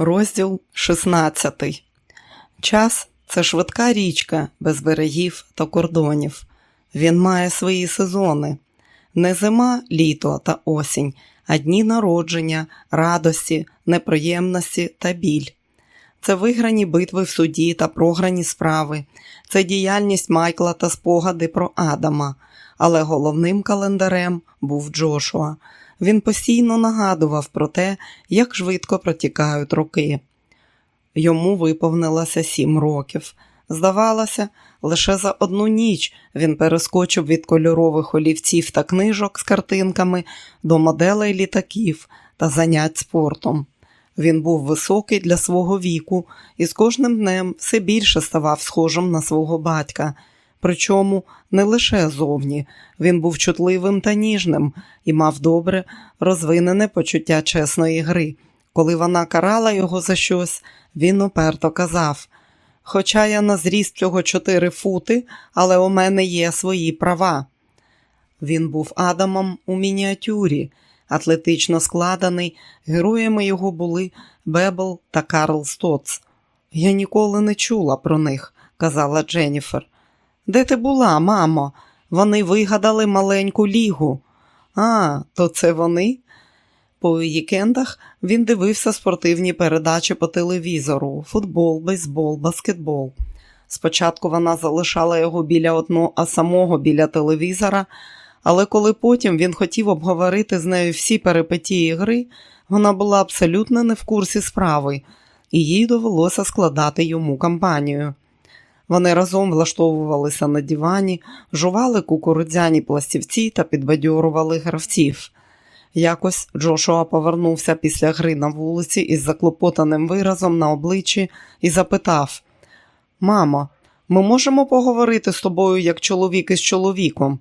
Розділ 16. Час це швидка річка без берегів та кордонів. Він має свої сезони. Не зима, літо та осінь, а дні народження, радості, неприємності та біль. Це виграні битви в суді та програні справи, це діяльність Майкла та спогади про Адама. Але головним календарем був Джошуа. Він постійно нагадував про те, як швидко протікають роки. Йому виповнилося сім років. Здавалося, лише за одну ніч він перескочив від кольорових олівців та книжок з картинками до моделей літаків та занять спортом. Він був високий для свого віку і з кожним днем все більше ставав схожим на свого батька. Причому не лише зовні, він був чутливим та ніжним і мав добре розвинене почуття чесної гри. Коли вона карала його за щось, він уперто казав: Хоча я на зріст цього чотири фути, але у мене є свої права. Він був Адамом у мініатюрі, атлетично складений, героями його були Бебел та Карл Стоц. Я ніколи не чула про них, казала Дженніфер. Де ти була, мамо? Вони вигадали маленьку лігу. А, то це вони? По вікендах він дивився спортивні передачі по телевізору: футбол, бейсбол, баскетбол. Спочатку вона залишала його біля одного, а самого біля телевізора, але коли потім він хотів обговорити з нею всі перипетії гри, вона була абсолютно не в курсі справи, і їй довелося складати йому кампанію. Вони разом влаштовувалися на дивані, жували кукурудзяні пластівці та підбадьорували гравців. Якось Джошуа повернувся після гри на вулиці із заклопотаним виразом на обличчі і запитав: Мамо, ми можемо поговорити з тобою як чоловік із чоловіком?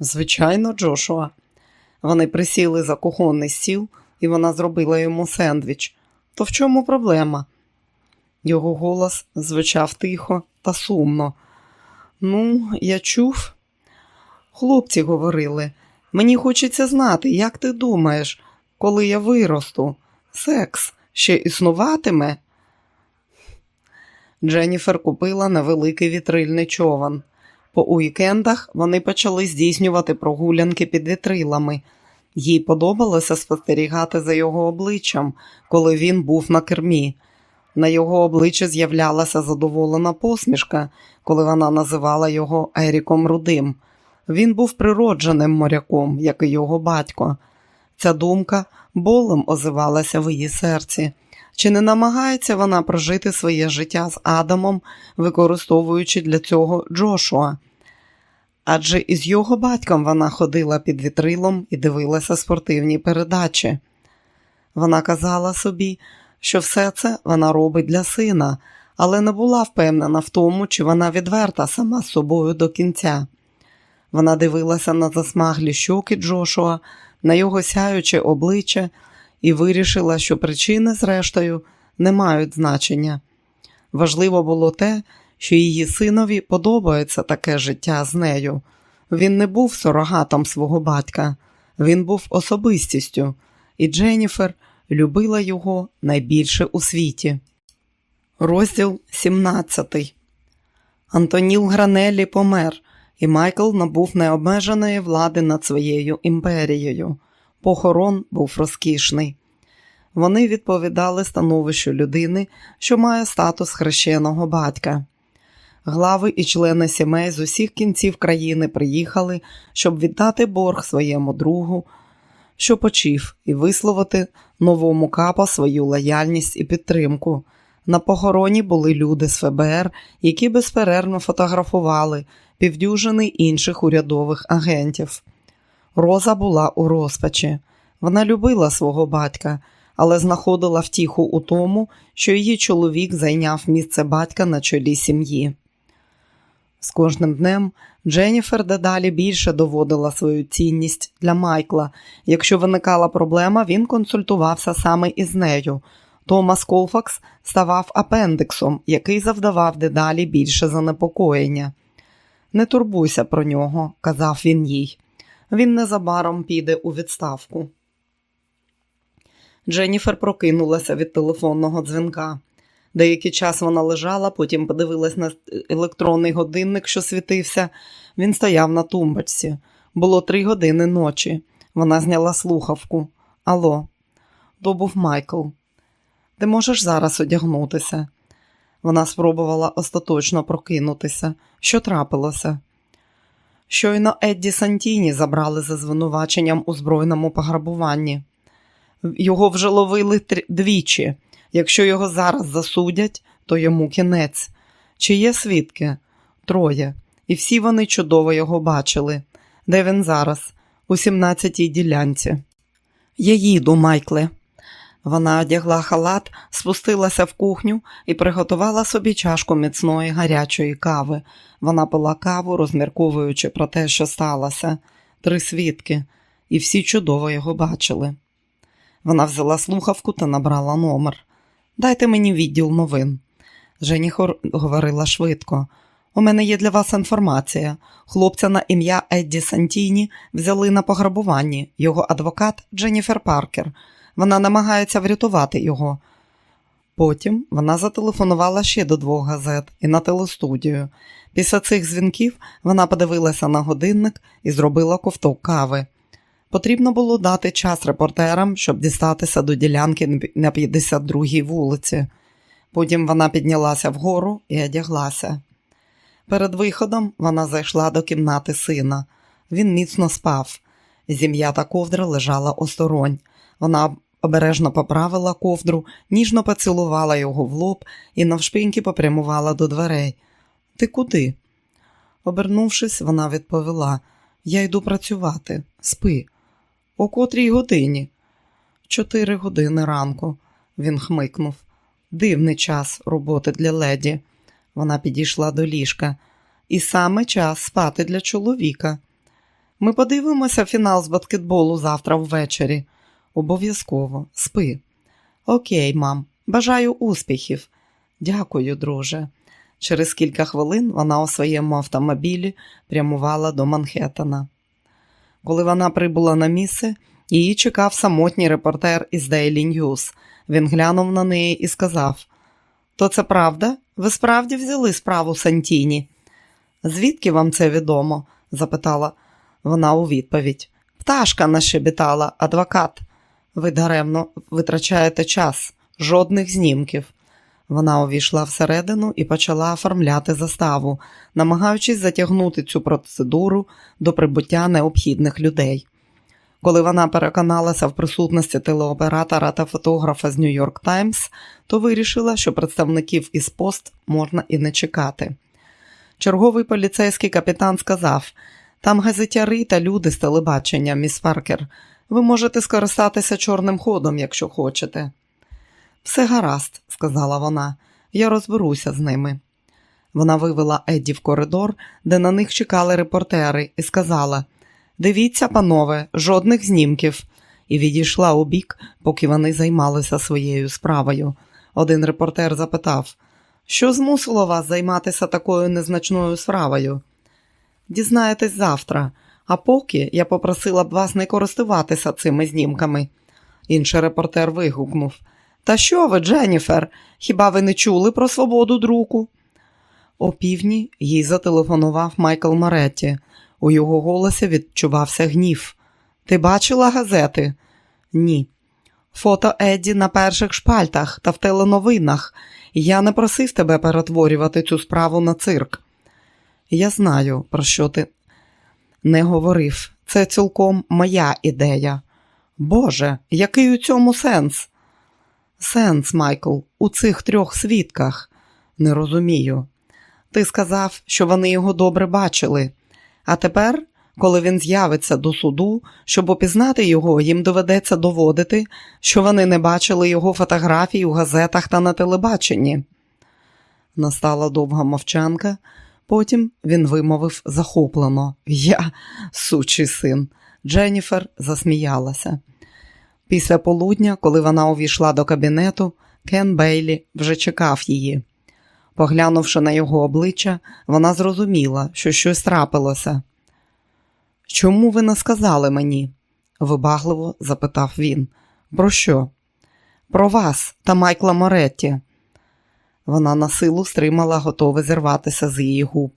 Звичайно, Джошуа. Вони присіли за кухонний стіл, і вона зробила йому сендвіч. То в чому проблема? Його голос звучав тихо та сумно. Ну, я чув. Хлопці говорили, мені хочеться знати, як ти думаєш, коли я виросту, секс ще існуватиме? Дженніфер купила невеликий вітрильний човен. По уікендах вони почали здійснювати прогулянки під вітрилами. Їй подобалося спостерігати за його обличчям, коли він був на кермі. На його обличчі з'являлася задоволена посмішка, коли вона називала його Еріком Рудим. Він був природженим моряком, як і його батько. Ця думка болем озивалася в її серці. Чи не намагається вона прожити своє життя з Адамом, використовуючи для цього Джошуа? Адже із його батьком вона ходила під вітрилом і дивилася спортивні передачі. Вона казала собі, що все це вона робить для сина, але не була впевнена в тому, чи вона відверта сама з собою до кінця. Вона дивилася на засмаглі щоки Джошуа, на його сяюче обличчя і вирішила, що причини, зрештою, не мають значення. Важливо було те, що її синові подобається таке життя з нею. Він не був сурогатом свого батька, він був особистістю, і Дженніфер любила його найбільше у світі. Розділ 17 Антоніл Гранеллі помер, і Майкл набув необмеженої влади над своєю імперією. Похорон був розкішний. Вони відповідали становищу людини, що має статус хрещеного батька. Глави і члени сімей з усіх кінців країни приїхали, щоб віддати борг своєму другу, що почив, і висловити новому капа свою лояльність і підтримку. На похороні були люди з ФБР, які безперервно фотографували півдюжини інших урядових агентів. Роза була у розпачі. Вона любила свого батька, але знаходила втіху у тому, що її чоловік зайняв місце батька на чолі сім'ї. З кожним днем Дженніфер дедалі більше доводила свою цінність для Майкла. Якщо виникала проблема, він консультувався саме із нею. Томас Колфакс ставав апендиксом, який завдавав дедалі більше занепокоєння. Не турбуйся про нього, казав він їй. Він незабаром піде у відставку. Дженніфер прокинулася від телефонного дзвінка. Деякий час вона лежала, потім подивилась на електронний годинник, що світився. Він стояв на тумбочці. Було три години ночі. Вона зняла слухавку. Алло, то був Майкл. Ти можеш зараз одягнутися? Вона спробувала остаточно прокинутися. Що трапилося? Щойно Едді Сантіні забрали за звинуваченням у збройному пограбуванні. Його вже ловили двічі. Якщо його зараз засудять, то йому кінець. Чи є свідки? Троє. І всі вони чудово його бачили. Де він зараз? У 17-й ділянці. Я їду, Майкле. Вона одягла халат, спустилася в кухню і приготувала собі чашку міцної гарячої кави. Вона пила каву, розмірковуючи про те, що сталося. Три свідки, і всі чудово його бачили. Вона взяла слухавку та набрала номер. Дайте мені відділ новин. Жені говорила швидко. У мене є для вас інформація. Хлопця на ім'я Едді Сантіні взяли на пограбуванні. Його адвокат Дженніфер Паркер. Вона намагається врятувати його. Потім вона зателефонувала ще до двох газет і на телестудію. Після цих дзвінків вона подивилася на годинник і зробила ковток кави. Потрібно було дати час репортерам, щоб дістатися до ділянки на 52-й вулиці. Потім вона піднялася вгору і одяглася. Перед виходом вона зайшла до кімнати сина. Він міцно спав. Зім'ята ковдра лежала осторонь. Вона обережно поправила ковдру, ніжно поцілувала його в лоб і навшпиньки попрямувала до дверей. Ти куди? Обернувшись, вона відповіла: Я йду працювати, спи. О котрій годині? Чотири години ранку, він хмикнув. Дивний час роботи для леді. Вона підійшла до ліжка. І саме час спати для чоловіка. Ми подивимося фінал з баскетболу завтра ввечері. Обов'язково спи. Окей, мам, бажаю успіхів. Дякую, друже. Через кілька хвилин вона у своєму автомобілі прямувала до Манхеттена. Коли вона прибула на місце, її чекав самотній репортер із Daily News. Він глянув на неї і сказав: То це правда? Ви справді взяли справу Сантіні? Звідки вам це відомо? запитала вона у відповідь. Пташка нашебітала, адвокат. Ви даремно витрачаєте час, жодних знімків. Вона увійшла всередину і почала оформляти заставу, намагаючись затягнути цю процедуру до прибуття необхідних людей. Коли вона переконалася в присутності телеоператора та фотографа з Нью-Йорк Таймс, то вирішила, що представників із пост можна і не чекати. Черговий поліцейський капітан сказав: там газетяри та люди з телебачення, міс Паркер. Ви можете скористатися чорним ходом, якщо хочете. Все гаразд, сказала вона, я розберуся з ними. Вона вивела Едді в коридор, де на них чекали репортери, і сказала: Дивіться, панове, жодних знімків, і відійшла у бік, поки вони займалися своєю справою. Один репортер запитав, що змусило вас займатися такою незначною справою? Дізнаєтесь завтра, а поки я попросила б вас не користуватися цими знімками. Інший репортер вигукнув. Та що ви, Дженніфер? Хіба ви не чули про свободу друку? О півдні їй зателефонував Майкл Маретті. У його голосі відчувався гнів. Ти бачила газети? Ні. Фото Едді на перших шпальтах та в теленовинах. Я не просив тебе перетворювати цю справу на цирк. Я знаю, про що ти не говорив. Це цілком моя ідея. Боже, який у цьому сенс? Сенс, Майкл, у цих трьох свідках. Не розумію. Ти сказав, що вони його добре бачили. А тепер, коли він з'явиться до суду, щоб опізнати його, їм доведеться доводити, що вони не бачили його фотографій у газетах та на телебаченні. Настала довга мовчанка, потім він вимовив захоплено Я, сучий син. Дженніфер засміялася. Після полудня, коли вона увійшла до кабінету, Кен Бейлі вже чекав її. Поглянувши на його обличчя, вона зрозуміла, що щось трапилося. Чому ви не сказали мені? вибагливо запитав він. Про що? про вас та Майкла Моретті. Вона на силу стримала, готове зірватися з її губ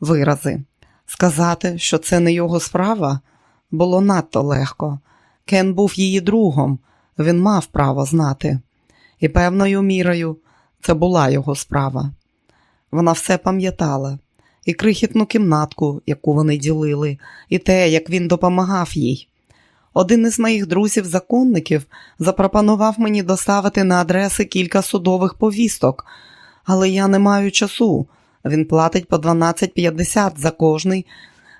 вирази. Сказати, що це не його справа, було надто легко. Кен був її другом, він мав право знати. І певною мірою це була його справа. Вона все пам'ятала і крихітну кімнатку, яку вони ділили, і те, як він допомагав їй. Один із моїх друзів-законників запропонував мені доставити на адреси кілька судових повісток, але я не маю часу. Він платить по 12,50 за кожний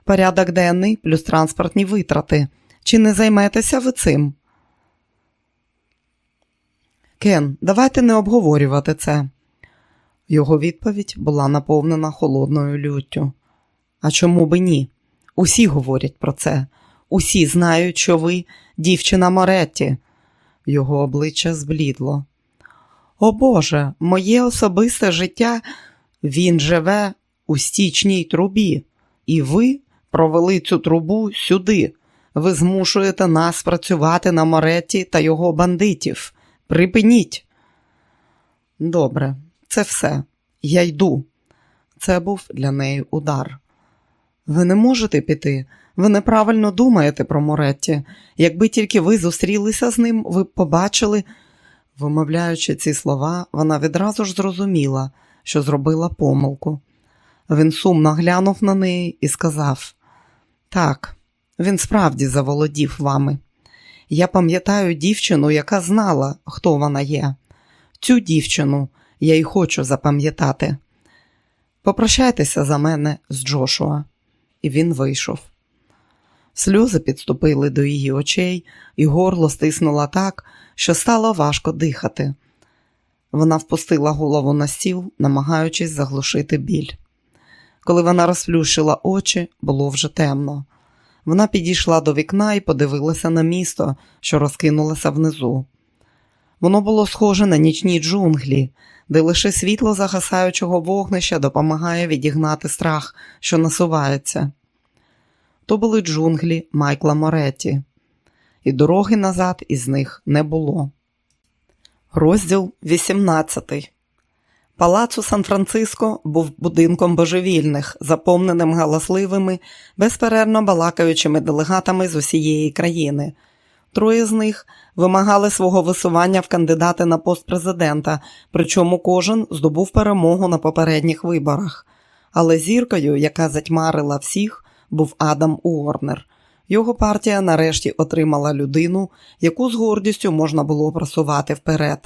порядок денний плюс транспортні витрати. Чи не займетеся ви цим? Кен, давайте не обговорювати це. Його відповідь була наповнена холодною люттю. А чому би ні? Усі говорять про це. Усі знають, що ви дівчина Моретті. Його обличчя зблідло. О Боже, моє особисте життя він живе у стічній трубі, і ви провели цю трубу сюди. Ви змушуєте нас працювати на Моретті та його бандитів. Припиніть. Добре, це все. Я йду. Це був для неї удар. Ви не можете піти. Ви неправильно думаєте про Моретті. Якби тільки ви зустрілися з ним, ви б побачили. Вимовляючи ці слова, вона відразу ж зрозуміла, що зробила помилку. Він сумно глянув на неї і сказав: Так, він справді заволодів вами. Я пам'ятаю дівчину, яка знала, хто вона є. Цю дівчину я й хочу запам'ятати. Попрощайтеся за мене з Джошуа. І він вийшов. Сльози підступили до її очей, і горло стиснуло так, що стало важко дихати. Вона впустила голову на стіл, намагаючись заглушити біль. Коли вона розплющила очі, було вже темно. Вона підійшла до вікна і подивилася на місто, що розкинулося внизу. Воно було схоже на нічні джунглі, де лише світло загасаючого вогнища допомагає відігнати страх, що насувається. То були джунглі Майкла Моретті, і дороги назад із них не було. Розділ 18 Палац у Сан-Франциско був будинком божевільних, заповненим галасливими, безперервно балакаючими делегатами з усієї країни. Троє з них вимагали свого висування в кандидати на пост президента, причому кожен здобув перемогу на попередніх виборах. Але зіркою, яка затьмарила всіх, був Адам Уорнер. Його партія нарешті отримала людину, яку з гордістю можна було просувати вперед.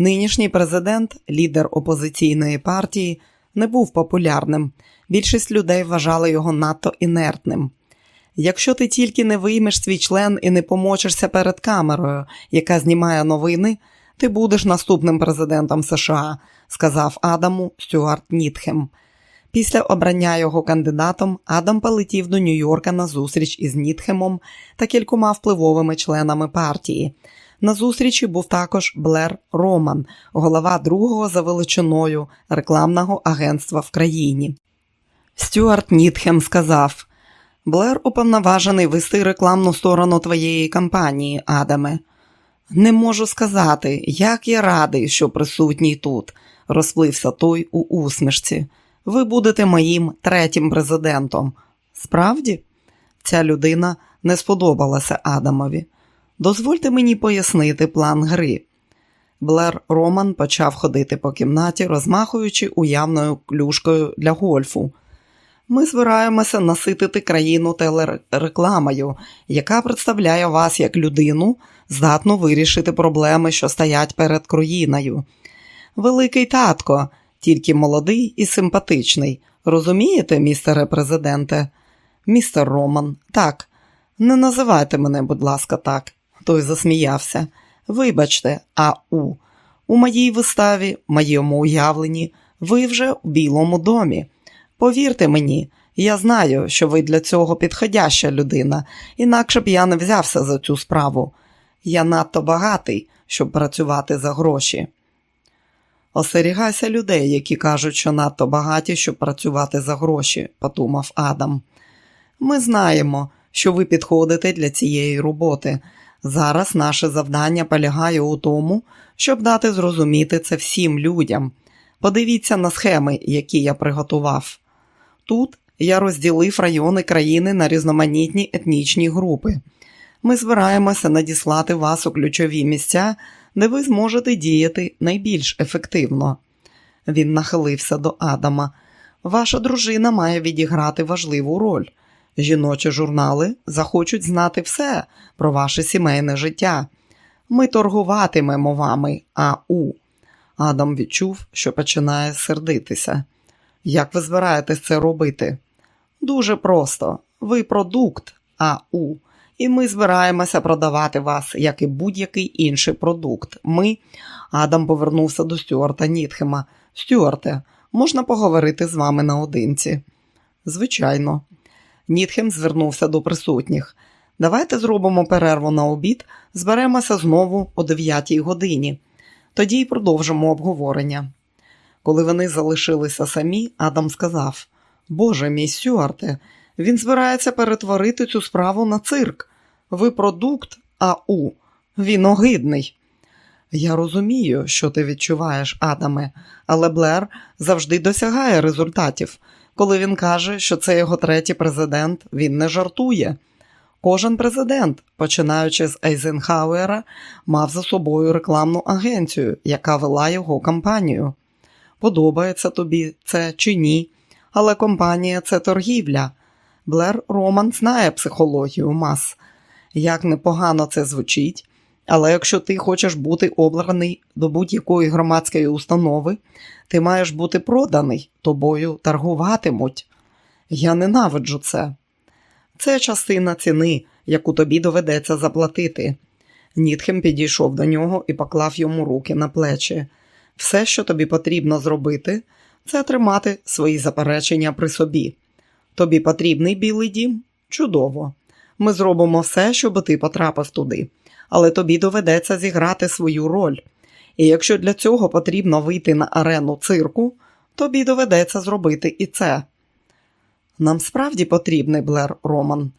Нинішній президент, лідер опозиційної партії, не був популярним. Більшість людей вважали його надто інертним. Якщо ти тільки не виймеш свій член і не помочишся перед камерою, яка знімає новини, ти будеш наступним президентом США, сказав Адаму Стюарт Нітхем. Після обрання його кандидатом Адам полетів до Нью-Йорка на зустріч із Нітхемом та кількома впливовими членами партії. На зустрічі був також Блер Роман, голова другого за величиною рекламного агентства в країні. Стюарт Нітхем сказав: Блер уповноважений вести рекламну сторону твоєї кампанії, Адаме. Не можу сказати, як я радий, що присутній тут, розплився той у усмішці. Ви будете моїм третім президентом. Справді, ця людина не сподобалася Адамові. Дозвольте мені пояснити план гри. Блер Роман почав ходити по кімнаті, розмахуючи уявною клюшкою для гольфу. Ми збираємося наситити країну телерекламою, яка представляє вас як людину, здатну вирішити проблеми, що стоять перед країною. Великий татко, тільки молодий і симпатичний. Розумієте, містере президенте? Містер Роман, так, не називайте мене, будь ласка, так. Той засміявся. Вибачте, ау, у моїй виставі, моєму уявленні, ви вже у Білому домі. Повірте мені, я знаю, що ви для цього підходяща людина, інакше б я не взявся за цю справу. Я надто багатий, щоб працювати за гроші. Остерігайся людей, які кажуть, що надто багаті, щоб працювати за гроші, подумав Адам. Ми знаємо, що ви підходите для цієї роботи, Зараз наше завдання полягає у тому, щоб дати зрозуміти це всім людям. Подивіться на схеми, які я приготував. Тут я розділив райони країни на різноманітні етнічні групи. Ми збираємося надіслати вас у ключові місця, де ви зможете діяти найбільш ефективно. Він нахилився до Адама. Ваша дружина має відіграти важливу роль. Жіночі журнали захочуть знати все про ваше сімейне життя. Ми торгуватимемо вами, АУ. Адам відчув, що починає сердитися. Як ви збираєтесь це робити? Дуже просто. Ви продукт АУ, і ми збираємося продавати вас, як і будь-який інший продукт. Ми. Адам повернувся до Стюарта Нітхема. Стюарте, можна поговорити з вами наодинці? Звичайно. Нітхем звернувся до присутніх. Давайте зробимо перерву на обід, зберемося знову о 9 годині. Тоді й продовжимо обговорення. Коли вони залишилися самі, Адам сказав: Боже мій Стюарте, він збирається перетворити цю справу на цирк. Ви продукт АУ, він огидний. Я розумію, що ти відчуваєш, Адаме, але Блер завжди досягає результатів. Коли він каже, що це його третій президент, він не жартує. Кожен президент, починаючи з Ейзенхауера, мав за собою рекламну агенцію, яка вела його кампанію. Подобається тобі це чи ні, але компанія це торгівля. Блер Роман знає психологію мас. Як непогано це звучить, але якщо ти хочеш бути обраний до будь-якої громадської установи, ти маєш бути проданий, тобою торгуватимуть. Я ненавиджу це. Це частина ціни, яку тобі доведеться заплатити. Нітхем підійшов до нього і поклав йому руки на плечі. Все, що тобі потрібно зробити, це тримати свої заперечення при собі. Тобі потрібний білий дім? Чудово. Ми зробимо все, щоб ти потрапив туди, але тобі доведеться зіграти свою роль. І якщо для цього потрібно вийти на арену цирку, тобі доведеться зробити і це. Нам справді потрібний Блер Роман.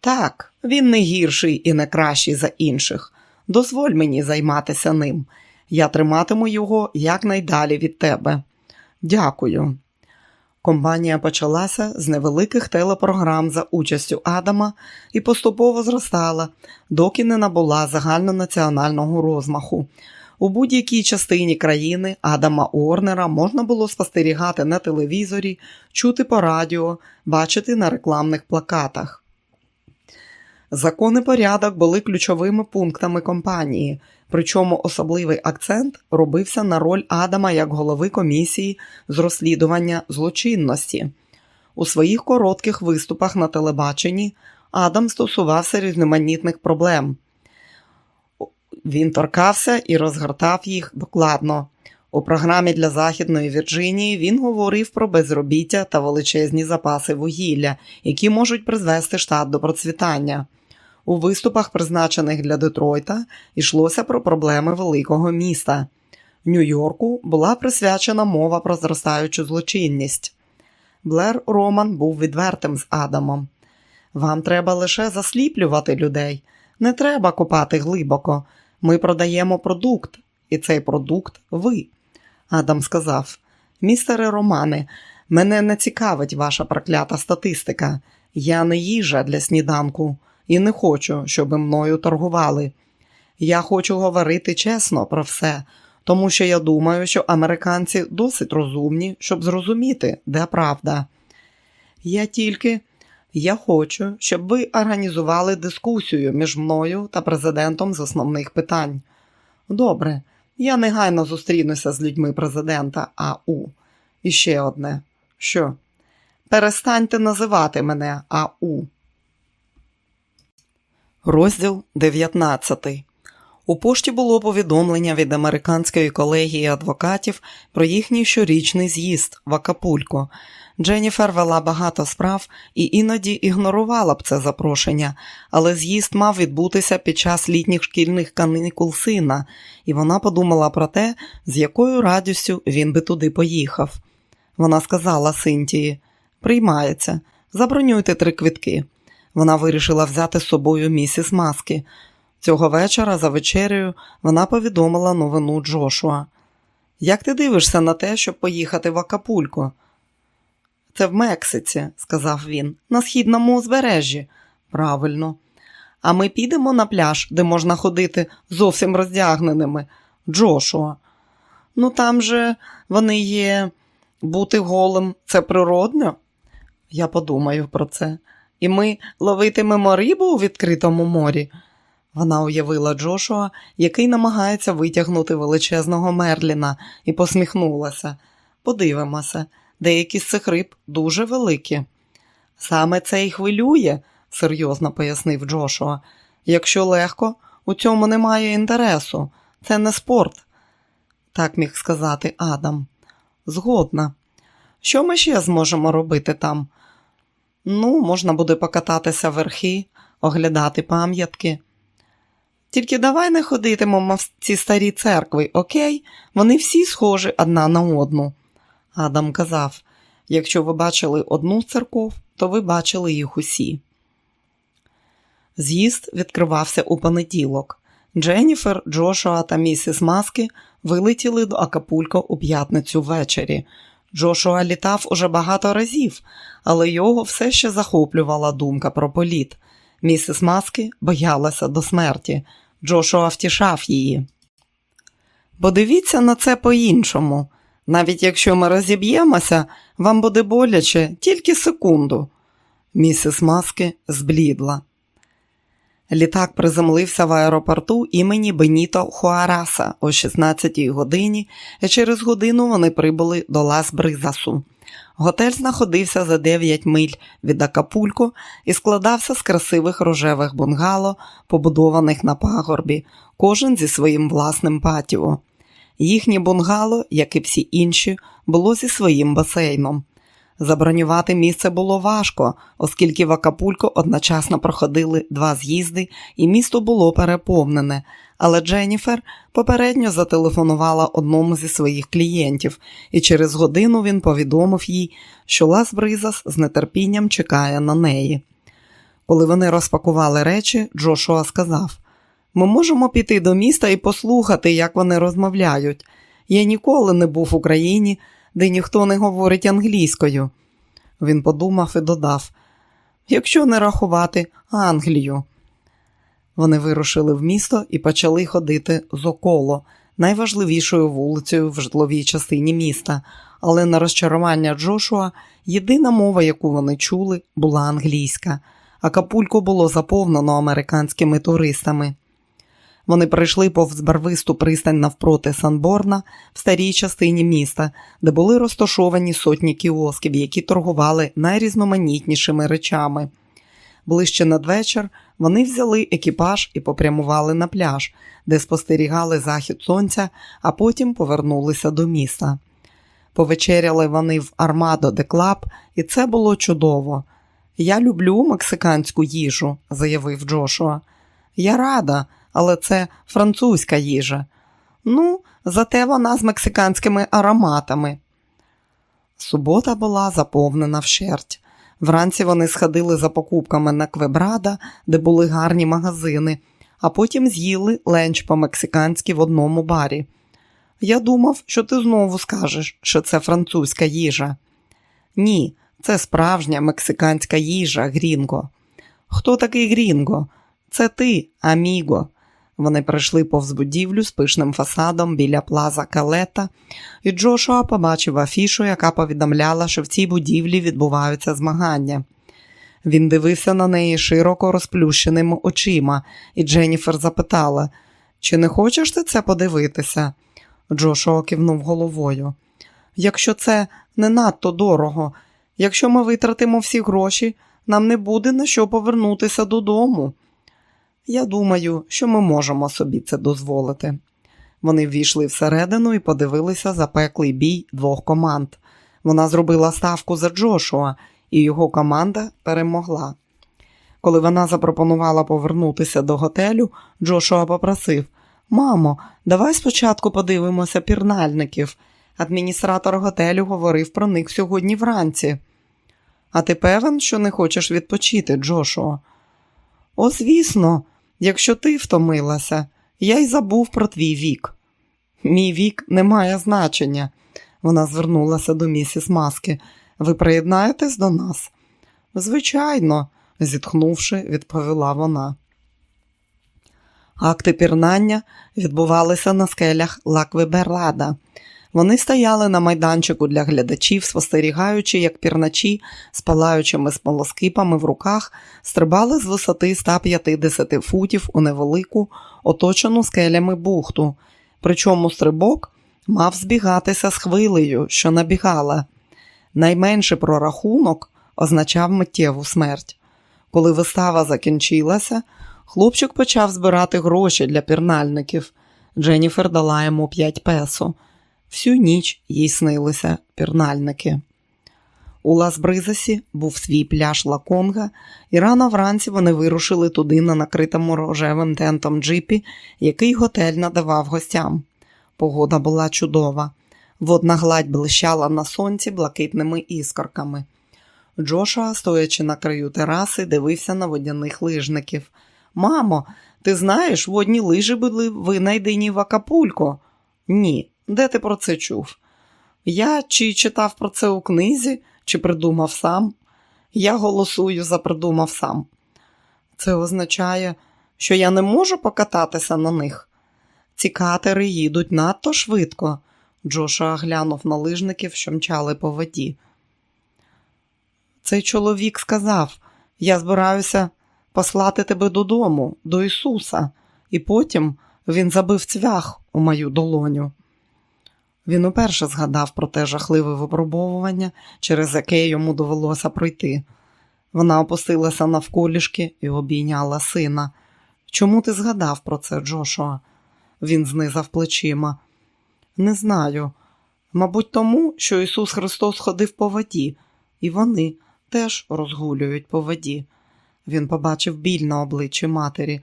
Так, він не гірший і не кращий за інших. Дозволь мені займатися ним. Я триматиму його якнайдалі від тебе. Дякую. Компанія почалася з невеликих телепрограм за участю Адама і поступово зростала, доки не набула загальнонаціонального розмаху. У будь-якій частині країни Адама Уорнера можна було спостерігати на телевізорі, чути по радіо, бачити на рекламних плакатах. Закон і порядок були ключовими пунктами компанії, причому особливий акцент робився на роль Адама як голови комісії з розслідування злочинності. У своїх коротких виступах на телебаченні Адам стосувався різноманітних проблем. Він торкався і розгортав їх докладно. У програмі для Західної Вірджинії він говорив про безробіття та величезні запаси вугілля, які можуть призвести штат до процвітання. У виступах, призначених для Детройта, йшлося про проблеми великого міста. Нью-Йорку була присвячена мова про зростаючу злочинність. Блер Роман був відвертим з Адамом. Вам треба лише засліплювати людей, не треба копати глибоко. Ми продаємо продукт, і цей продукт ви. Адам сказав: Містере Романе, мене не цікавить ваша проклята статистика. Я не їжа для сніданку і не хочу, щоб мною торгували. Я хочу говорити чесно про все, тому що я думаю, що американці досить розумні, щоб зрозуміти, де правда. Я тільки я хочу, щоб ви організували дискусію між мною та президентом з основних питань. Добре, я негайно зустрінуся з людьми президента АУ. І ще одне. Що? Перестаньте називати мене АУ. Розділ 19. У пошті було повідомлення від американської колегії адвокатів про їхній щорічний з'їзд в Акапулько. Дженніфер вела багато справ і іноді ігнорувала б це запрошення, але з'їзд мав відбутися під час літніх шкільних канікул сина, і вона подумала про те, з якою радістю він би туди поїхав. Вона сказала Синтії: Приймається, забронюйте три квитки. Вона вирішила взяти з собою місіс маски. Цього вечора за вечерею вона повідомила новину Джошуа. Як ти дивишся на те, щоб поїхати в Акапулько? Це в Мексиці, сказав він, на східному узбережжі. Правильно. А ми підемо на пляж, де можна ходити зовсім роздягненими. Джошуа. Ну там же вони є бути голим, це природно. Я подумаю про це. І ми ловитимемо рибу у відкритому морі. Вона уявила Джошуа, який намагається витягнути величезного Мерліна, і посміхнулася. Подивимося, деякі з цих риб дуже великі. Саме це й хвилює, серйозно пояснив Джошуа. Якщо легко, у цьому немає інтересу. Це не спорт, так міг сказати Адам. Згодна. Що ми ще зможемо робити там? Ну, можна буде покататися верхи, оглядати пам'ятки. Тільки давай не ходитимемо в ці старі церкви, окей? Вони всі схожі одна на одну. Адам казав: якщо ви бачили одну церков, то ви бачили їх усі. З'їзд відкривався у понеділок. Дженніфер, Джошуа та місіс Маски вилетіли до Акапулько у п'ятницю ввечері. Джошуа літав уже багато разів, але його все ще захоплювала думка про політ. Місіс Маски боялася до смерті. Джошуа втішав її. Подивіться на це по-іншому. Навіть якщо ми розіб'ємося, вам буде боляче тільки секунду. Місіс Маски зблідла. Літак приземлився в аеропорту імені Беніто Хуараса о 16-й годині, і через годину вони прибули до Лас Бризасу. Готель знаходився за 9 миль від Акапулько і складався з красивих рожевих бунгало, побудованих на пагорбі, кожен зі своїм власним патіо. Їхнє бунгало, як і всі інші, було зі своїм басейном. Забронювати місце було важко, оскільки в Акапулько одночасно проходили два з'їзди, і місто було переповнене. Але Дженніфер попередньо зателефонувала одному зі своїх клієнтів, і через годину він повідомив їй, що Лас Бризас з нетерпінням чекає на неї. Коли вони розпакували речі, Джошуа сказав: Ми можемо піти до міста і послухати, як вони розмовляють. Я ніколи не був в Україні де ніхто не говорить англійською. Він подумав і додав: якщо не рахувати Англію. Вони вирушили в місто і почали ходити з около, найважливішою вулицею в житловій частині міста, але на розчарування Джошуа єдина мова, яку вони чули, була англійська, а капулько було заповнено американськими туристами. Вони пройшли повз барвисту пристань навпроти Санборна в старій частині міста, де були розташовані сотні кіосків, які торгували найрізноманітнішими речами. Ближче надвечір вони взяли екіпаж і попрямували на пляж, де спостерігали захід сонця, а потім повернулися до міста. Повечеряли вони в Армадо де Клаб, і це було чудово. Я люблю мексиканську їжу, заявив Джошуа. Я рада але це французька їжа. Ну, зате вона з мексиканськими ароматами. Субота була заповнена вщерть. Вранці вони сходили за покупками на Квебрада, де були гарні магазини, а потім з'їли ленч по-мексиканськи в одному барі. Я думав, що ти знову скажеш, що це французька їжа. Ні, це справжня мексиканська їжа, Грінго. Хто такий Грінго? Це ти, Аміго. Вони пройшли повз будівлю з пишним фасадом біля плаза Калета, і Джошуа побачив афішу, яка повідомляла, що в цій будівлі відбуваються змагання. Він дивився на неї широко розплющеними очима, і Дженніфер запитала: Чи не хочеш ти це подивитися? Джошуа кивнув головою. Якщо це не надто дорого, якщо ми витратимо всі гроші, нам не буде на що повернутися додому. Я думаю, що ми можемо собі це дозволити. Вони ввійшли всередину і подивилися запеклий бій двох команд. Вона зробила ставку за Джошуа, і його команда перемогла. Коли вона запропонувала повернутися до готелю, Джошуа попросив: Мамо, давай спочатку подивимося пірнальників. Адміністратор готелю говорив про них сьогодні вранці. А ти певен, що не хочеш відпочити, Джошуа? О, звісно, Якщо ти втомилася, я й забув про твій вік. Мій вік не має значення. Вона звернулася до місіс Маски. Ви приєднаєтесь до нас? Звичайно, зітхнувши, відповіла вона. Акти пірнання відбувалися на скелях Лаквиберлада. Вони стояли на майданчику для глядачів, спостерігаючи, як пірначі з палаючими смолоскипами в руках стрибали з висоти 150 футів у невелику, оточену скелями бухту. Причому стрибок мав збігатися з хвилею, що набігала. Найменший прорахунок означав миттєву смерть. Коли вистава закінчилася, хлопчик почав збирати гроші для пірнальників. Дженніфер дала йому 5 песо. Всю ніч їй снилися пірнальники. У Лас-Бризасі був свій пляж Лаконга, і рано вранці вони вирушили туди на накритому рожевим тентом джипі, який готель надавав гостям. Погода була чудова. Водна гладь блищала на сонці блакитними іскорками. Джошуа, стоячи на краю тераси, дивився на водяних лижників. Мамо, ти знаєш, водні лижі були винайдені в Акапулько? Ні, де ти про це чув? Я чи читав про це у книзі, чи придумав сам? Я голосую за придумав сам. Це означає, що я не можу покататися на них. Ці катери їдуть надто швидко. Джошуа глянув на лижників, що мчали по воді. Цей чоловік сказав: Я збираюся послати тебе додому, до Ісуса, і потім він забив цвях у мою долоню. Він уперше згадав про те жахливе випробовування, через яке йому довелося пройти. Вона опустилася навколішки і обійняла сина. Чому ти згадав про це, Джошуа? Він знизав плечима. Не знаю. Мабуть, тому, що Ісус Христос ходив по воді, і вони теж розгулюють по воді. Він побачив біль на обличчі матері.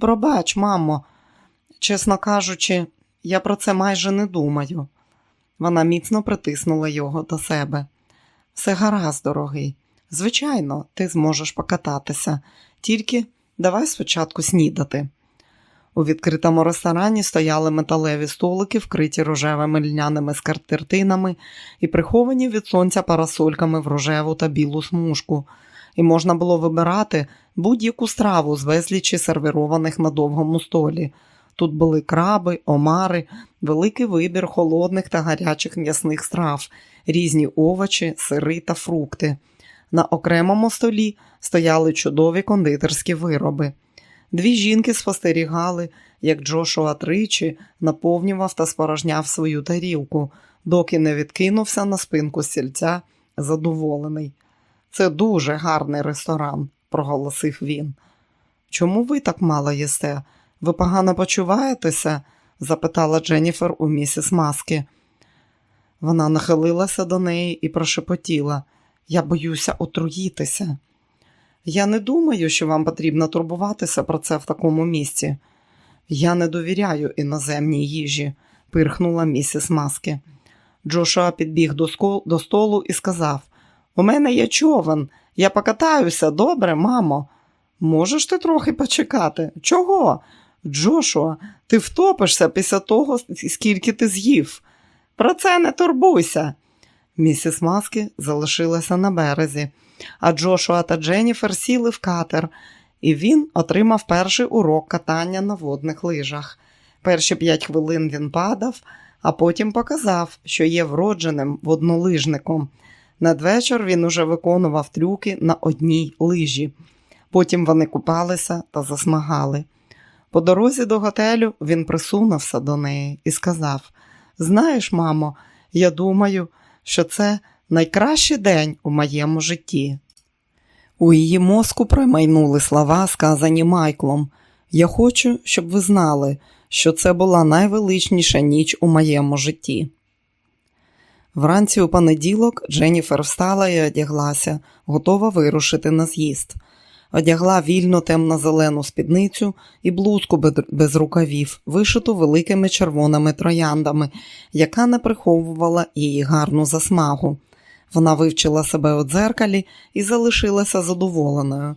Пробач, мамо, чесно кажучи, я про це майже не думаю. Вона міцно притиснула його до себе. Все гаразд, дорогий. Звичайно, ти зможеш покататися, тільки давай спочатку снідати. У відкритому ресторані стояли металеві столики, вкриті рожевими льняними скартертинами і приховані від сонця парасольками в рожеву та білу смужку, і можна було вибирати будь-яку страву з безлічі сервірованих на довгому столі. Тут були краби, омари, великий вибір холодних та гарячих м'ясних страв, різні овочі, сири та фрукти. На окремому столі стояли чудові кондитерські вироби. Дві жінки спостерігали, як Джошуа тричі наповнював та спорожняв свою тарілку, доки не відкинувся на спинку стільця задоволений. Це дуже гарний ресторан, проголосив він. Чому ви так мало їсте? Ви погано почуваєтеся? запитала Дженніфер у місіс Маски. Вона нахилилася до неї і прошепотіла. Я боюся отруїтися. Я не думаю, що вам потрібно турбуватися про це в такому місці. Я не довіряю іноземній їжі, пирхнула місіс Маски. Джошуа підбіг до, скол, до столу і сказав: У мене є човен, я покатаюся, добре, мамо. Можеш ти трохи почекати? Чого? Джошуа, ти втопишся після того, скільки ти з'їв. Про це не турбуйся. Місіс Маски залишилася на березі, а Джошуа та Дженніфер сіли в катер, і він отримав перший урок катання на водних лижах. Перші п'ять хвилин він падав, а потім показав, що є вродженим воднолижником. Надвечір він уже виконував трюки на одній лижі. Потім вони купалися та засмагали. По дорозі до готелю він присунувся до неї і сказав: Знаєш, мамо, я думаю, що це найкращий день у моєму житті. У її мозку промайнули слова, сказані Майклом. Я хочу, щоб ви знали, що це була найвеличніша ніч у моєму житті. Вранці у понеділок Дженніфер встала і одяглася, готова вирушити на з'їзд одягла вільну темно-зелену спідницю і блузку без рукавів, вишиту великими червоними трояндами, яка не приховувала її гарну засмагу. Вона вивчила себе у дзеркалі і залишилася задоволеною.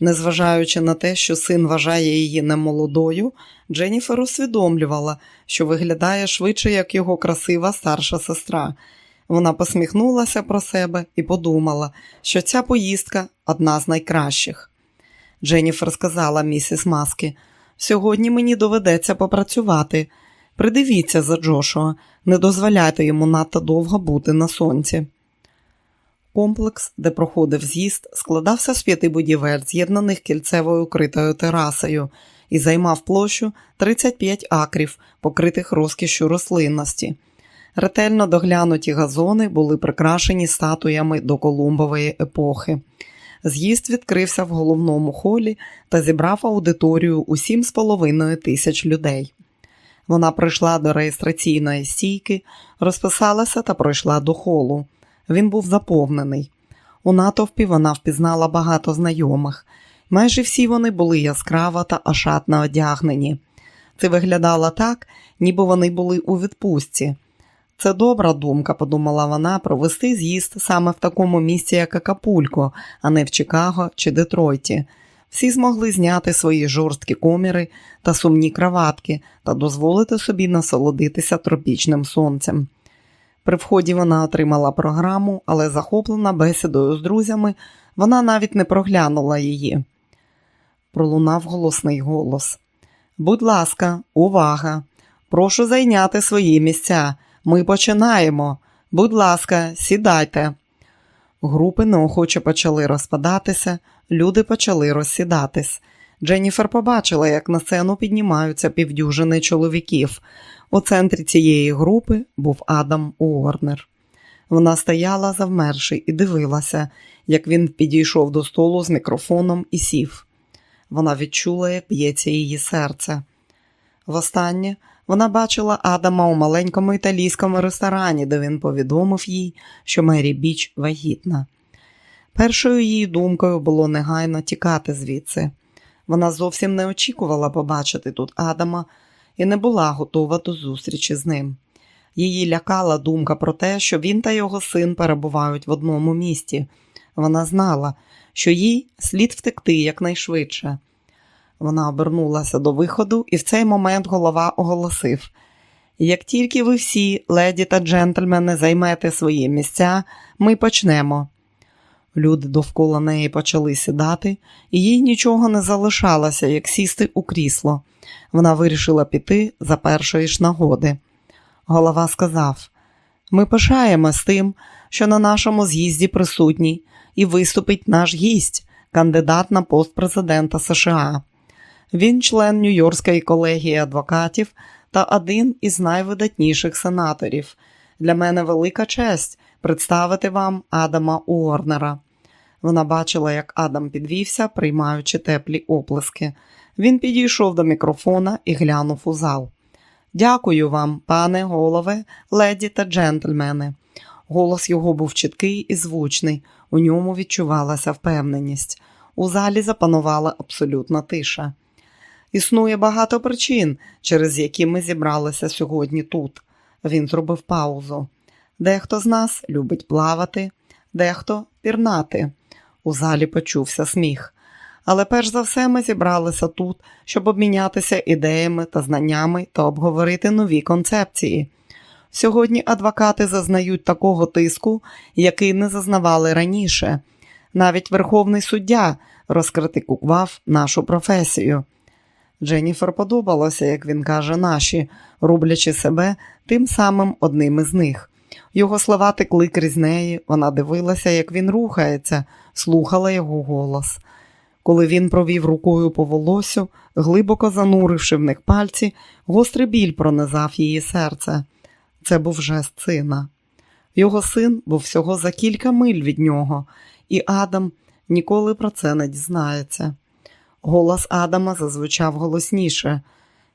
Незважаючи на те, що син вважає її немолодою, Дженніфер усвідомлювала, що виглядає швидше як його красива старша сестра. Вона посміхнулася про себе і подумала, що ця поїздка одна з найкращих. Дженніфер сказала місіс Маски, сьогодні мені доведеться попрацювати. Придивіться за Джошуа, не дозволяйте йому надто довго бути на сонці. Комплекс, де проходив з'їзд, складався з п'яти будівель, з'єднаних кільцевою критою терасою, і займав площу 35 акрів, покритих розкішю рослинності. Ретельно доглянуті газони були прикрашені статуями до Колумбової епохи. З'їзд відкрився в головному холі та зібрав аудиторію у 7,5 тисяч людей. Вона прийшла до реєстраційної стійки, розписалася та пройшла до холу. Він був заповнений. У натовпі вона впізнала багато знайомих. Майже всі вони були яскраво та ошатно одягнені. Це виглядало так, ніби вони були у відпустці. Це добра думка, подумала вона, провести з'їзд саме в такому місці, як Акапулько, а не в Чикаго чи Детройті. Всі змогли зняти свої жорсткі коміри та сумні краватки та дозволити собі насолодитися тропічним сонцем. При вході вона отримала програму, але захоплена бесідою з друзями, вона навіть не проглянула її. Пролунав голосний голос. Будь ласка, увага! Прошу зайняти свої місця. Ми починаємо. Будь ласка, сідайте. Групи неохоче почали розпадатися, люди почали розсідатись. Дженніфер побачила, як на сцену піднімаються півдюжини чоловіків. У центрі цієї групи був Адам Уорнер. Вона стояла завмерши і дивилася, як він підійшов до столу з мікрофоном і сів. Вона відчула, як б'ється її серце. Востаннє вона бачила Адама у маленькому італійському ресторані, де він повідомив їй, що Мері Біч вагітна. Першою її думкою було негайно тікати звідси. Вона зовсім не очікувала побачити тут Адама і не була готова до зустрічі з ним. Її лякала думка про те, що він та його син перебувають в одному місті. Вона знала, що їй слід втекти якнайшвидше. Вона обернулася до виходу, і в цей момент голова оголосив: як тільки ви всі, леді та джентльмени, займете свої місця, ми почнемо. Люди довкола неї почали сідати, і їй нічого не залишалося, як сісти у крісло. Вона вирішила піти за першої ж нагоди. Голова сказав: ми пишаємось тим, що на нашому з'їзді присутній і виступить наш гість, кандидат на пост президента США. Він член Нью-Йоркської колегії адвокатів та один із найвидатніших сенаторів. Для мене велика честь представити вам Адама Уорнера. Вона бачила, як Адам підвівся, приймаючи теплі оплески. Він підійшов до мікрофона і глянув у зал. Дякую вам, пане голове, леді та джентльмени. Голос його був чіткий і звучний, у ньому відчувалася впевненість. У залі запанувала абсолютна тиша. Існує багато причин, через які ми зібралися сьогодні тут. Він зробив паузу. Дехто з нас любить плавати, дехто пірнати. У залі почувся сміх. Але перш за все ми зібралися тут, щоб обмінятися ідеями та знаннями та обговорити нові концепції. Сьогодні адвокати зазнають такого тиску, який не зазнавали раніше. Навіть Верховний суддя розкритикував нашу професію. Дженніфер подобалося, як він каже, наші, рублячи себе тим самим одним із них. Його слова текли крізь неї, вона дивилася, як він рухається, слухала його голос. Коли він провів рукою по волосю, глибоко зануривши в них пальці, гострий біль пронизав її серце. Це був жест сина. Його син був всього за кілька миль від нього, і Адам ніколи про це не дізнається. Голос Адама зазвучав голосніше.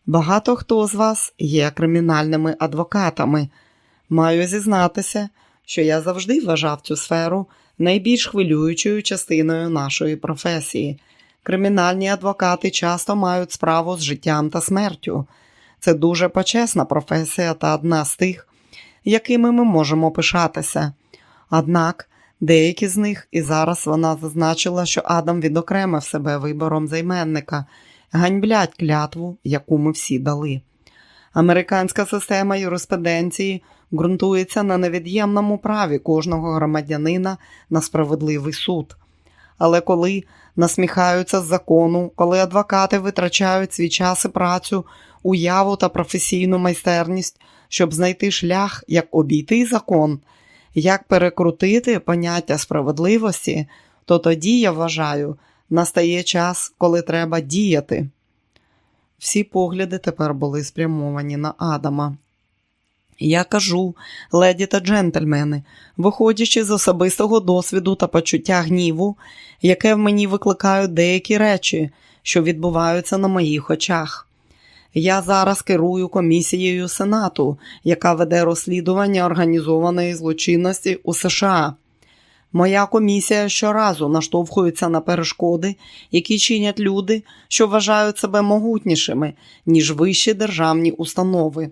Багато хто з вас є кримінальними адвокатами. Маю зізнатися, що я завжди вважав цю сферу найбільш хвилюючою частиною нашої професії. Кримінальні адвокати часто мають справу з життям та смертю. Це дуже почесна професія та одна з тих, якими ми можемо пишатися. Однак Деякі з них, і зараз вона зазначила, що Адам відокремив себе вибором займенника, ганьблять клятву, яку ми всі дали. Американська система юриспруденції ґрунтується на невід'ємному праві кожного громадянина на справедливий суд. Але коли насміхаються з закону, коли адвокати витрачають свій час і працю, уяву та професійну майстерність, щоб знайти шлях, як обійти закон, як перекрутити поняття справедливості, то тоді, я вважаю, настає час, коли треба діяти. Всі погляди тепер були спрямовані на Адама. Я кажу, леді та джентльмени, виходячи з особистого досвіду та почуття гніву, яке в мені викликають деякі речі, що відбуваються на моїх очах. Я зараз керую комісією Сенату, яка веде розслідування організованої злочинності у США. Моя комісія щоразу наштовхується на перешкоди, які чинять люди, що вважають себе могутнішими, ніж вищі державні установи.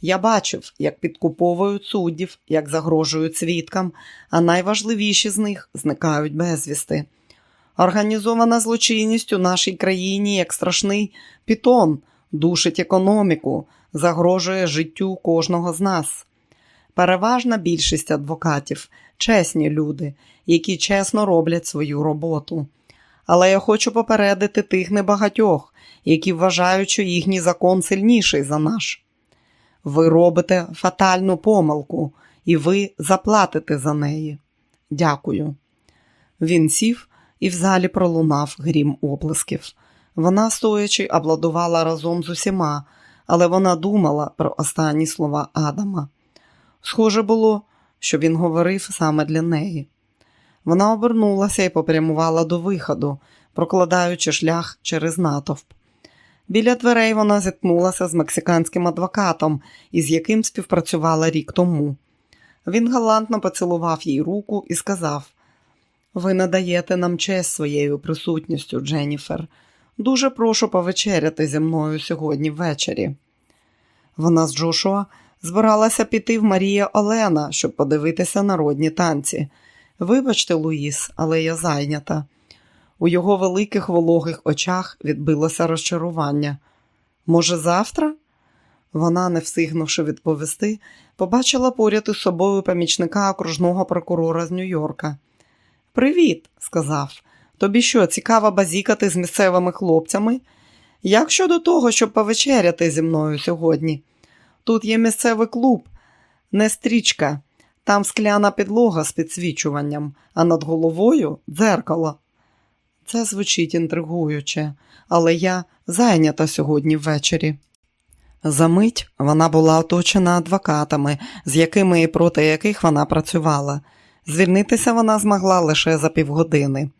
Я бачив, як підкуповують суддів, як загрожують свідкам, а найважливіші з них зникають безвісти. Організована злочинність у нашій країні як страшний пітон, душить економіку, загрожує життю кожного з нас. Переважна більшість адвокатів чесні люди, які чесно роблять свою роботу. Але я хочу попередити тих небагатьох, які вважають, що їхній закон сильніший за наш. Ви робите фатальну помилку, і ви заплатите за неї. Дякую. Він сів і в залі пролунав грім оплесків. Вона, стоячи, обладувала разом з усіма, але вона думала про останні слова Адама. Схоже було, що він говорив саме для неї. Вона обернулася і попрямувала до виходу, прокладаючи шлях через натовп. Біля дверей вона зіткнулася з мексиканським адвокатом, із яким співпрацювала рік тому. Він галантно поцілував їй руку і сказав: Ви надаєте нам честь своєю присутністю, Дженніфер. Дуже прошу повечеряти зі мною сьогодні ввечері. Вона з Джошуа збиралася піти в Марія Олена, щоб подивитися народні танці. Вибачте, Луїс, але я зайнята. У його великих вологих очах відбилося розчарування. Може, завтра? Вона, не встигнувши відповісти, побачила поряд із собою помічника окружного прокурора з Нью-Йорка. Привіт, сказав. Тобі що, цікаво базікати з місцевими хлопцями? Як щодо того, щоб повечеряти зі мною сьогодні? Тут є місцевий клуб, не стрічка, там скляна підлога з підсвічуванням, а над головою дзеркало. Це звучить інтригуюче, але я зайнята сьогодні ввечері. Замить вона була оточена адвокатами, з якими і проти яких вона працювала. Звільнитися вона змогла лише за півгодини.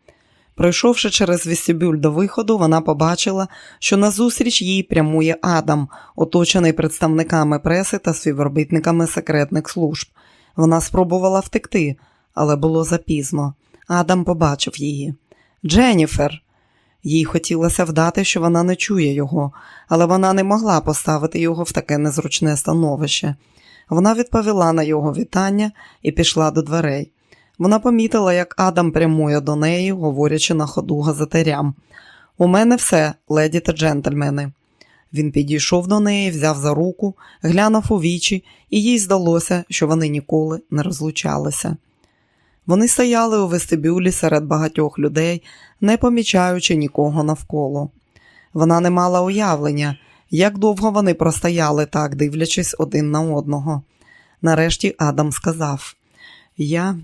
Пройшовши через вестибюль до виходу, вона побачила, що назустріч їй прямує Адам, оточений представниками преси та співробітниками секретних служб. Вона спробувала втекти, але було запізно. Адам побачив її. Дженніфер. Їй хотілося вдати, що вона не чує його, але вона не могла поставити його в таке незручне становище. Вона відповіла на його вітання і пішла до дверей. Вона помітила, як Адам прямує до неї, говорячи на ходу газетарям. У мене все, леді та джентльмени. Він підійшов до неї, взяв за руку, глянув у вічі, і їй здалося, що вони ніколи не розлучалися. Вони стояли у вестибюлі серед багатьох людей, не помічаючи нікого навколо. Вона не мала уявлення, як довго вони простояли так, дивлячись один на одного. Нарешті Адам сказав: Я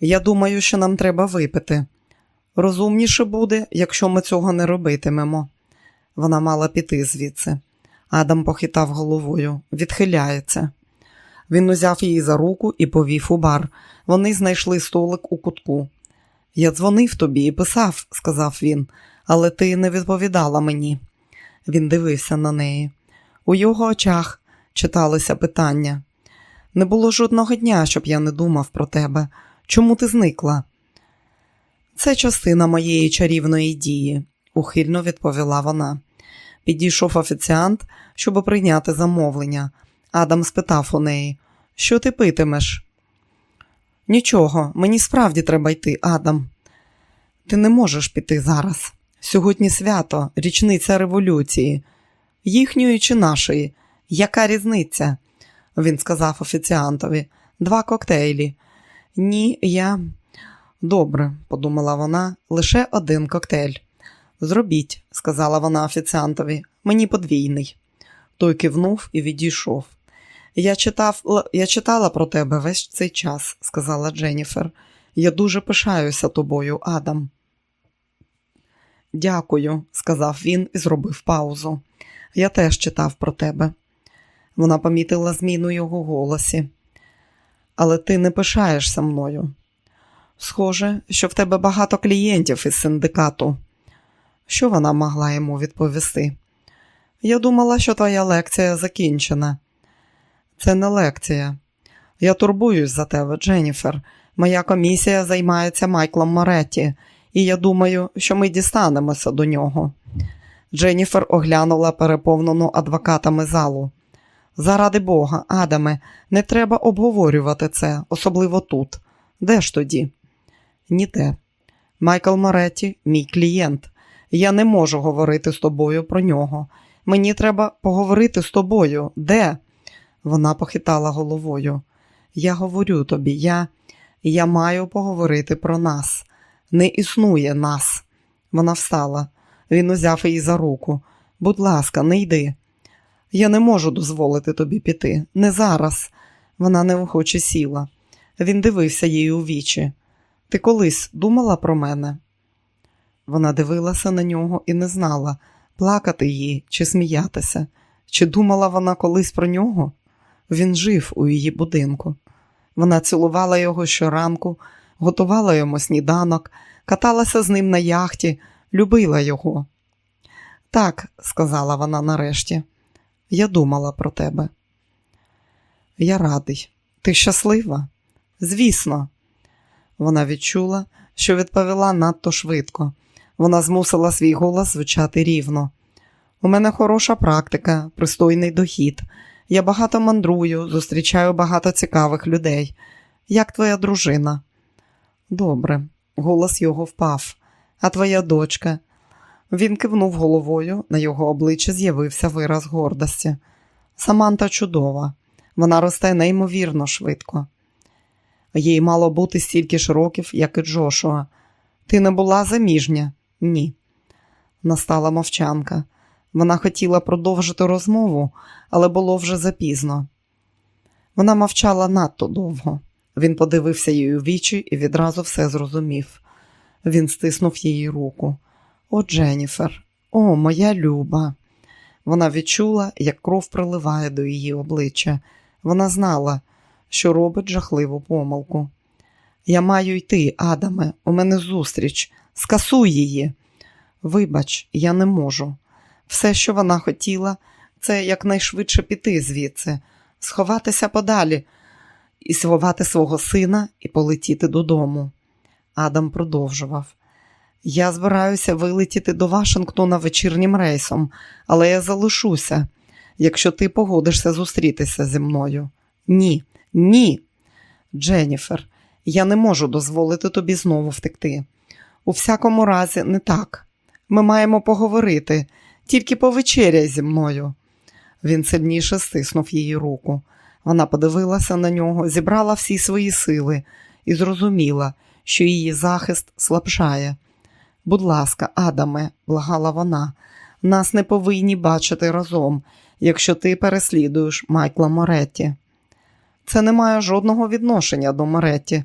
я думаю, що нам треба випити. Розумніше буде, якщо ми цього не робитимемо. Вона мала піти звідси. Адам похитав головою, відхиляється. Він узяв її за руку і повів у бар. Вони знайшли столик у кутку. Я дзвонив тобі і писав, сказав він, але ти не відповідала мені. Він дивився на неї. У його очах читалися питання. Не було жодного дня, щоб я не думав про тебе. Чому ти зникла? Це частина моєї чарівної дії, ухильно відповіла вона. Підійшов офіціант, щоб прийняти замовлення. Адам спитав у неї, що ти питимеш? Нічого, мені справді треба йти, Адам. Ти не можеш піти зараз. Сьогодні свято, річниця революції, їхньої чи нашої. Яка різниця? Він сказав офіціантові. Два коктейлі. Ні, я. Добре, подумала вона, лише один коктейль. Зробіть, сказала вона офіціантові, мені подвійний. Той кивнув і відійшов. Я читав, я читала про тебе весь цей час, сказала Дженніфер. Я дуже пишаюся тобою, Адам. Дякую, сказав він і зробив паузу. Я теж читав про тебе. Вона помітила зміну його голосі. Але ти не пишаєшся мною. Схоже, що в тебе багато клієнтів із синдикату. Що вона могла йому відповісти? Я думала, що твоя лекція закінчена. Це не лекція. Я турбуюсь за тебе, Дженніфер. Моя комісія займається Майклом Моретті, і я думаю, що ми дістанемося до нього. Дженніфер оглянула переповнену адвокатами залу. Заради Бога, Адаме, не треба обговорювати це, особливо тут. Де ж тоді? Ніде. Майкл Моретті – мій клієнт. Я не можу говорити з тобою про нього. Мені треба поговорити з тобою. Де? Вона похитала головою. Я говорю тобі, я я маю поговорити про нас. Не існує нас. Вона встала. Він узяв її за руку. Будь ласка, не йди. Я не можу дозволити тобі піти. Не зараз. Вона неохоче сіла. Він дивився їй у вічі. Ти колись думала про мене? Вона дивилася на нього і не знала, плакати їй чи сміятися. Чи думала вона колись про нього? Він жив у її будинку. Вона цілувала його щоранку, готувала йому сніданок, каталася з ним на яхті, любила його. Так, сказала вона нарешті, я думала про тебе. Я радий. Ти щаслива? Звісно, вона відчула, що відповіла надто швидко. Вона змусила свій голос звучати рівно. У мене хороша практика, пристойний дохід. Я багато мандрую, зустрічаю багато цікавих людей. Як твоя дружина? Добре, голос його впав. А твоя дочка? Він кивнув головою, на його обличчі з'явився вираз гордості. Саманта чудова, вона росте неймовірно швидко. Їй мало бути стільки ж років, як і Джошуа. Ти не була заміжня? Ні. Настала мовчанка. Вона хотіла продовжити розмову, але було вже запізно. Вона мовчала надто довго. Він подивився їй у вічі і відразу все зрозумів. Він стиснув її руку. О, Дженніфер, о, моя люба. Вона відчула, як кров приливає до її обличчя. Вона знала, що робить жахливу помилку. Я маю йти, Адаме, у мене зустріч. Скасуй її. Вибач, я не можу. Все, що вона хотіла, це якнайшвидше піти звідси, сховатися подалі і сховати свого сина і полетіти додому. Адам продовжував. Я збираюся вилетіти до Вашингтона вечірнім рейсом, але я залишуся, якщо ти погодишся зустрітися зі мною. Ні, ні. Дженніфер, я не можу дозволити тобі знову втекти. У всякому разі, не так. Ми маємо поговорити, тільки повечеряй зі мною. Він сильніше стиснув її руку. Вона подивилася на нього, зібрала всі свої сили і зрозуміла, що її захист слабшає. Будь ласка, Адаме, благала вона, нас не повинні бачити разом, якщо ти переслідуєш Майкла Моретті. Це не має жодного відношення до Моретті.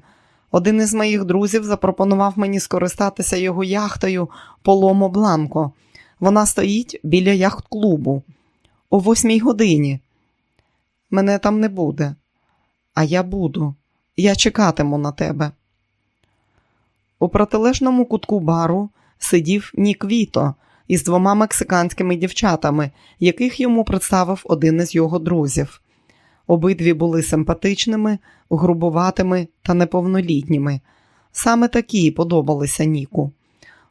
Один із моїх друзів запропонував мені скористатися його яхтою Поломо Бланко. Вона стоїть біля яхт-клубу о восьмій годині. Мене там не буде, а я буду. Я чекатиму на тебе. У протилежному кутку бару сидів Нік Віто із двома мексиканськими дівчатами, яких йому представив один із його друзів. Обидві були симпатичними, грубуватими та неповнолітніми. Саме такі подобалися Ніку.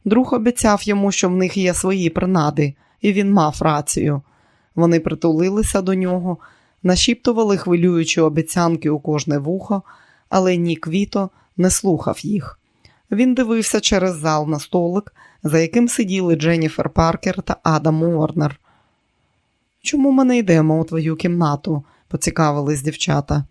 Друг обіцяв йому, що в них є свої принади, і він мав рацію. Вони притулилися до нього, нашіптували хвилюючі обіцянки у кожне вухо, але Нік Віто не слухав їх. Він дивився через зал на столик, за яким сиділи Дженніфер Паркер та Адам Уорнер. Чому ми не йдемо у твою кімнату? поцікавились дівчата.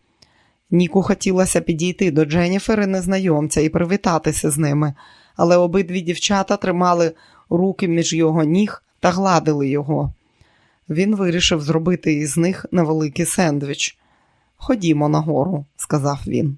Ніку хотілося підійти до Дженніфер і незнайомця і привітатися з ними, але обидві дівчата тримали руки між його ніг та гладили його. Він вирішив зробити із них невеликий сендвіч. Ходімо нагору, сказав він.